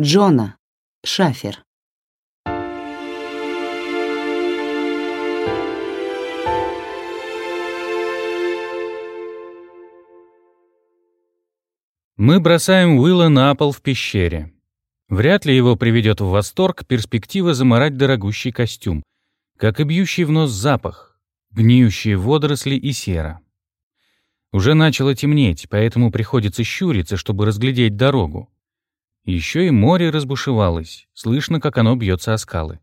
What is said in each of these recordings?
Джона. Шафер. Мы бросаем Уилла на пол в пещере. Вряд ли его приведет в восторг перспектива заморать дорогущий костюм, как и бьющий в нос запах, гниющие водоросли и сера. Уже начало темнеть, поэтому приходится щуриться, чтобы разглядеть дорогу. Еще и море разбушевалось, слышно, как оно бьется о скалы.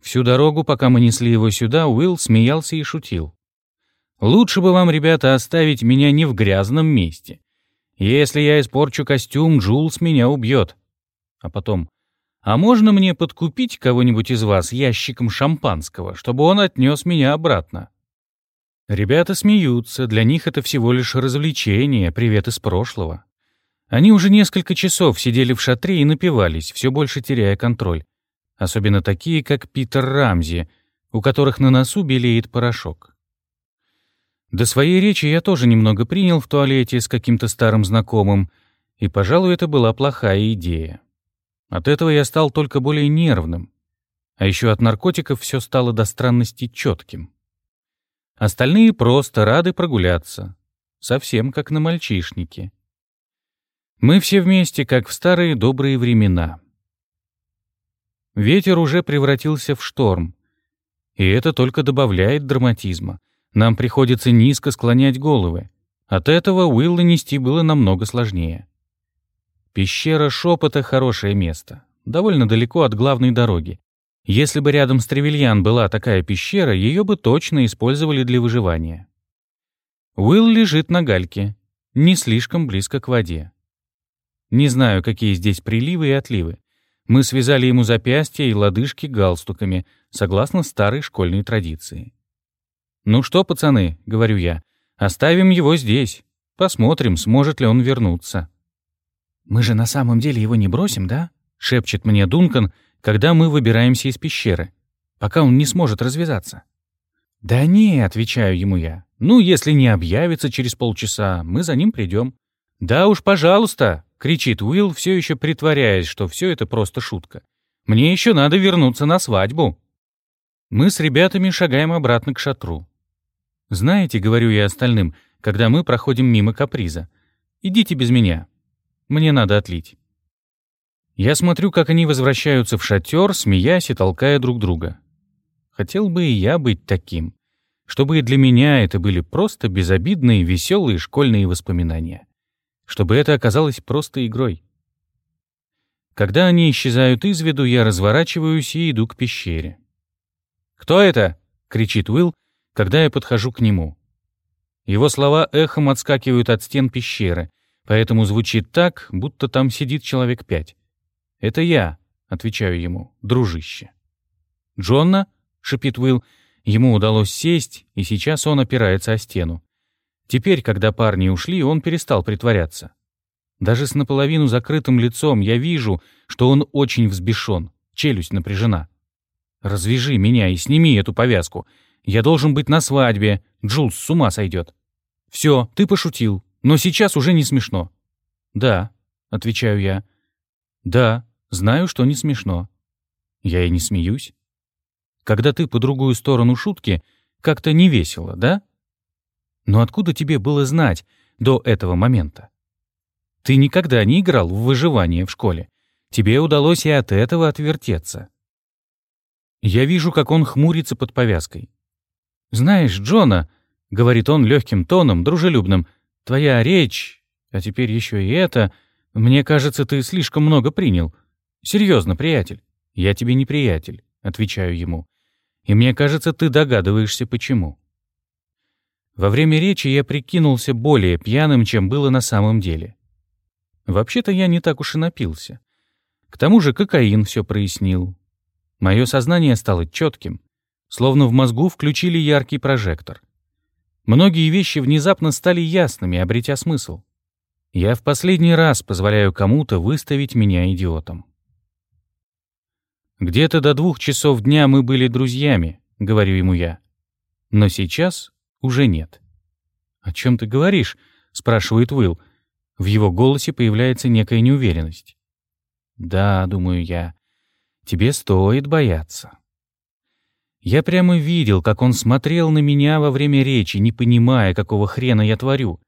Всю дорогу, пока мы несли его сюда, Уилл смеялся и шутил. «Лучше бы вам, ребята, оставить меня не в грязном месте. Если я испорчу костюм, Джулс меня убьет. А потом, а можно мне подкупить кого-нибудь из вас ящиком шампанского, чтобы он отнес меня обратно? Ребята смеются, для них это всего лишь развлечение, привет из прошлого. Они уже несколько часов сидели в шатре и напивались, все больше теряя контроль. Особенно такие, как Питер Рамзи, у которых на носу белеет порошок. До своей речи я тоже немного принял в туалете с каким-то старым знакомым, и, пожалуй, это была плохая идея. От этого я стал только более нервным, а еще от наркотиков все стало до странности четким. Остальные просто рады прогуляться, совсем как на мальчишнике. Мы все вместе, как в старые добрые времена. Ветер уже превратился в шторм, и это только добавляет драматизма. Нам приходится низко склонять головы. От этого Уилла нести было намного сложнее. Пещера Шепота — хорошее место, довольно далеко от главной дороги. Если бы рядом с Тревельян была такая пещера, ее бы точно использовали для выживания. Уилл лежит на гальке, не слишком близко к воде. Не знаю, какие здесь приливы и отливы. Мы связали ему запястья и лодыжки галстуками, согласно старой школьной традиции. «Ну что, пацаны», — говорю я, — «оставим его здесь. Посмотрим, сможет ли он вернуться». «Мы же на самом деле его не бросим, да?» — шепчет мне Дункан, когда мы выбираемся из пещеры, пока он не сможет развязаться. «Да не», — отвечаю ему я. «Ну, если не объявится через полчаса, мы за ним придем». «Да уж, пожалуйста», — кричит Уилл, все еще притворяясь, что все это просто шутка. «Мне еще надо вернуться на свадьбу». Мы с ребятами шагаем обратно к шатру. «Знаете, — говорю я остальным, когда мы проходим мимо каприза, — идите без меня. Мне надо отлить». Я смотрю, как они возвращаются в шатер, смеясь и толкая друг друга. Хотел бы и я быть таким, чтобы и для меня это были просто безобидные, веселые школьные воспоминания. Чтобы это оказалось просто игрой. Когда они исчезают из виду, я разворачиваюсь и иду к пещере. «Кто это?» — кричит Уилл, когда я подхожу к нему. Его слова эхом отскакивают от стен пещеры, поэтому звучит так, будто там сидит человек пять. «Это я», — отвечаю ему, — «дружище». «Джонна?» — шипит Уилл. Ему удалось сесть, и сейчас он опирается о стену. Теперь, когда парни ушли, он перестал притворяться. Даже с наполовину закрытым лицом я вижу, что он очень взбешен, челюсть напряжена. «Развяжи меня и сними эту повязку. Я должен быть на свадьбе. Джулс с ума сойдет. Все, ты пошутил, но сейчас уже не смешно. Да, отвечаю я. Да, знаю, что не смешно. Я и не смеюсь. Когда ты по другую сторону шутки, как-то не весело, да? Но откуда тебе было знать до этого момента? Ты никогда не играл в выживание в школе. Тебе удалось и от этого отвертеться. Я вижу, как он хмурится под повязкой. «Знаешь, Джона», — говорит он легким тоном, дружелюбным, — «твоя речь, а теперь еще и это, мне кажется, ты слишком много принял. Серьезно, приятель». «Я тебе не приятель», — отвечаю ему. «И мне кажется, ты догадываешься, почему». Во время речи я прикинулся более пьяным, чем было на самом деле. Вообще-то я не так уж и напился. К тому же кокаин все прояснил. Мое сознание стало четким, Словно в мозгу включили яркий прожектор. Многие вещи внезапно стали ясными, обретя смысл. Я в последний раз позволяю кому-то выставить меня идиотом. «Где-то до двух часов дня мы были друзьями», — говорю ему я. «Но сейчас уже нет». «О чем ты говоришь?» — спрашивает Уилл. В его голосе появляется некая неуверенность. Да, думаю я, тебе стоит бояться. Я прямо видел, как он смотрел на меня во время речи, не понимая, какого хрена я творю,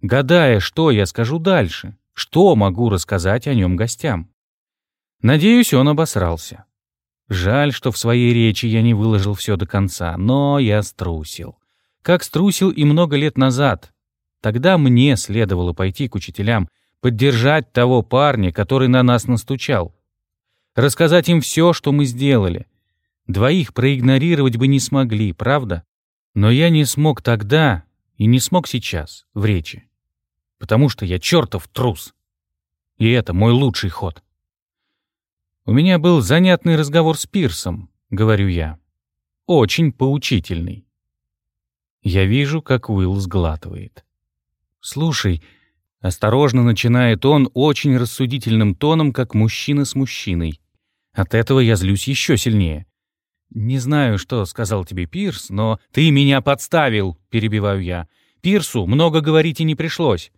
гадая, что я скажу дальше, что могу рассказать о нем гостям. Надеюсь, он обосрался. Жаль, что в своей речи я не выложил все до конца, но я струсил. Как струсил и много лет назад. Тогда мне следовало пойти к учителям, поддержать того парня, который на нас настучал. Рассказать им все, что мы сделали — Двоих проигнорировать бы не смогли, правда? Но я не смог тогда и не смог сейчас, в речи. Потому что я чертов трус. И это мой лучший ход. У меня был занятный разговор с Пирсом, говорю я. Очень поучительный. Я вижу, как Уилл сглатывает. «Слушай», — осторожно начинает он очень рассудительным тоном, как мужчина с мужчиной. От этого я злюсь еще сильнее. «Не знаю, что сказал тебе Пирс, но ты меня подставил», — перебиваю я. «Пирсу много говорить и не пришлось.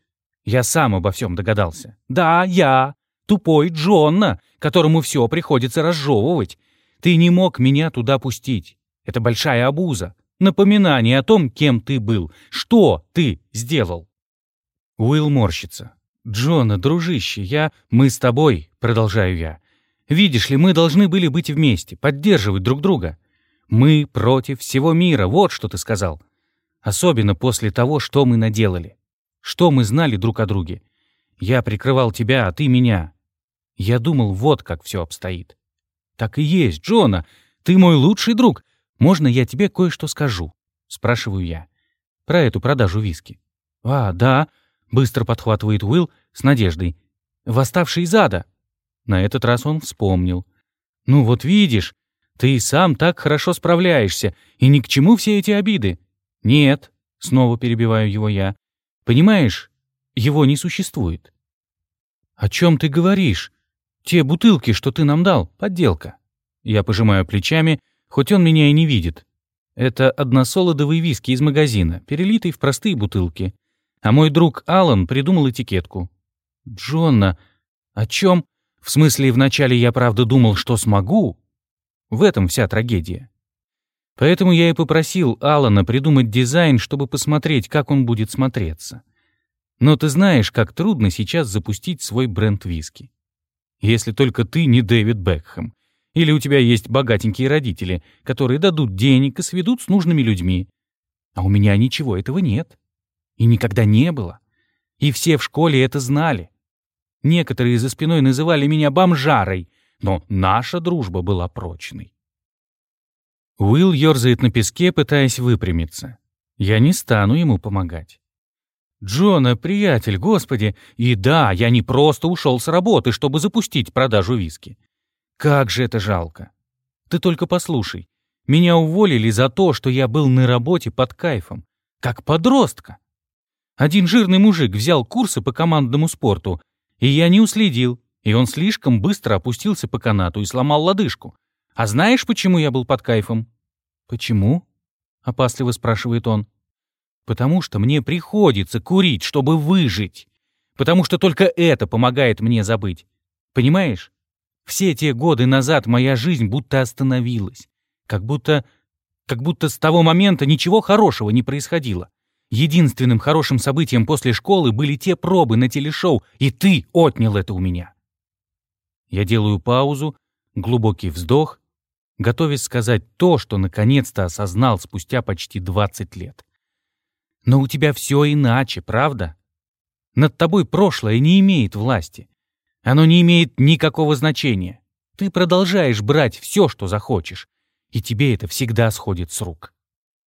Я сам обо всем догадался. Да, я, тупой Джонна, которому все приходится разжевывать. Ты не мог меня туда пустить. Это большая обуза. Напоминание о том, кем ты был. Что ты сделал?» Уилл морщится. «Джона, дружище, я... Мы с тобой», — продолжаю я. Видишь ли, мы должны были быть вместе, поддерживать друг друга. Мы против всего мира, вот что ты сказал. Особенно после того, что мы наделали. Что мы знали друг о друге. Я прикрывал тебя, а ты меня. Я думал, вот как все обстоит. Так и есть, Джона. Ты мой лучший друг. Можно я тебе кое-что скажу? Спрашиваю я. Про эту продажу виски. А, да. Быстро подхватывает Уилл с надеждой. Восставший из ада. На этот раз он вспомнил. «Ну вот видишь, ты и сам так хорошо справляешься, и ни к чему все эти обиды». «Нет», — снова перебиваю его я. «Понимаешь, его не существует». «О чем ты говоришь? Те бутылки, что ты нам дал, подделка». Я пожимаю плечами, хоть он меня и не видит. Это односолодовый виски из магазина, перелитый в простые бутылки. А мой друг Алан придумал этикетку. «Джонна, о чем?» В смысле, вначале я правда думал, что смогу. В этом вся трагедия. Поэтому я и попросил Алана придумать дизайн, чтобы посмотреть, как он будет смотреться. Но ты знаешь, как трудно сейчас запустить свой бренд виски. Если только ты не Дэвид Бекхэм. Или у тебя есть богатенькие родители, которые дадут денег и сведут с нужными людьми. А у меня ничего этого нет. И никогда не было. И все в школе это знали. Некоторые за спиной называли меня бомжарой, но наша дружба была прочной. Уилл ерзает на песке, пытаясь выпрямиться. Я не стану ему помогать. «Джона, приятель, господи! И да, я не просто ушел с работы, чтобы запустить продажу виски. Как же это жалко! Ты только послушай. Меня уволили за то, что я был на работе под кайфом. Как подростка. Один жирный мужик взял курсы по командному спорту, и я не уследил, и он слишком быстро опустился по канату и сломал лодыжку. А знаешь, почему я был под кайфом? Почему? опасливо спрашивает он. Потому что мне приходится курить, чтобы выжить. Потому что только это помогает мне забыть. Понимаешь? Все те годы назад моя жизнь будто остановилась. Как будто... как будто с того момента ничего хорошего не происходило. Единственным хорошим событием после школы были те пробы на телешоу, и ты отнял это у меня. Я делаю паузу, глубокий вздох, готовясь сказать то, что наконец-то осознал спустя почти 20 лет. Но у тебя все иначе, правда? Над тобой прошлое не имеет власти. Оно не имеет никакого значения. Ты продолжаешь брать все, что захочешь, и тебе это всегда сходит с рук.